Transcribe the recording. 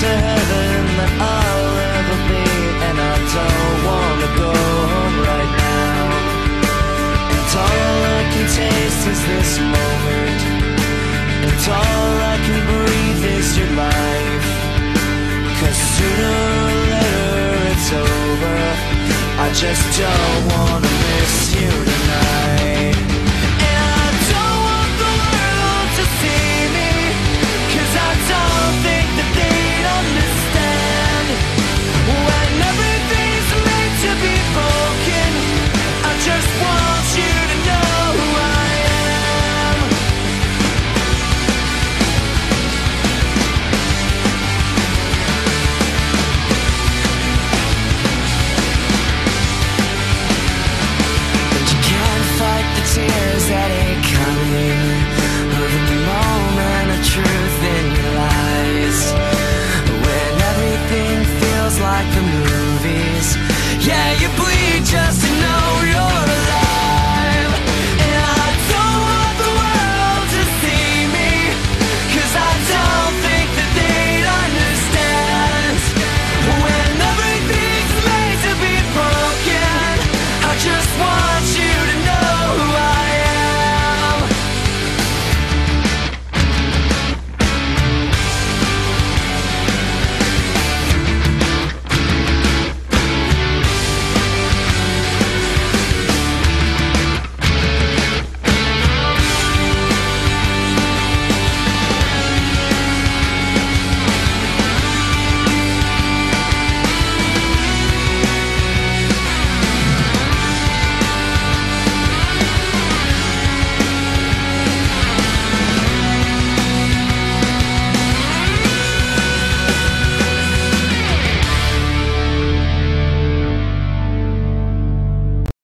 to heaven that I'll ever be, and I don't wanna go home right now. And all I can taste is this moment, and all I can breathe is your life. Cause sooner or later it's over. I just don't wanna. like the movies. Yeah, you bleed just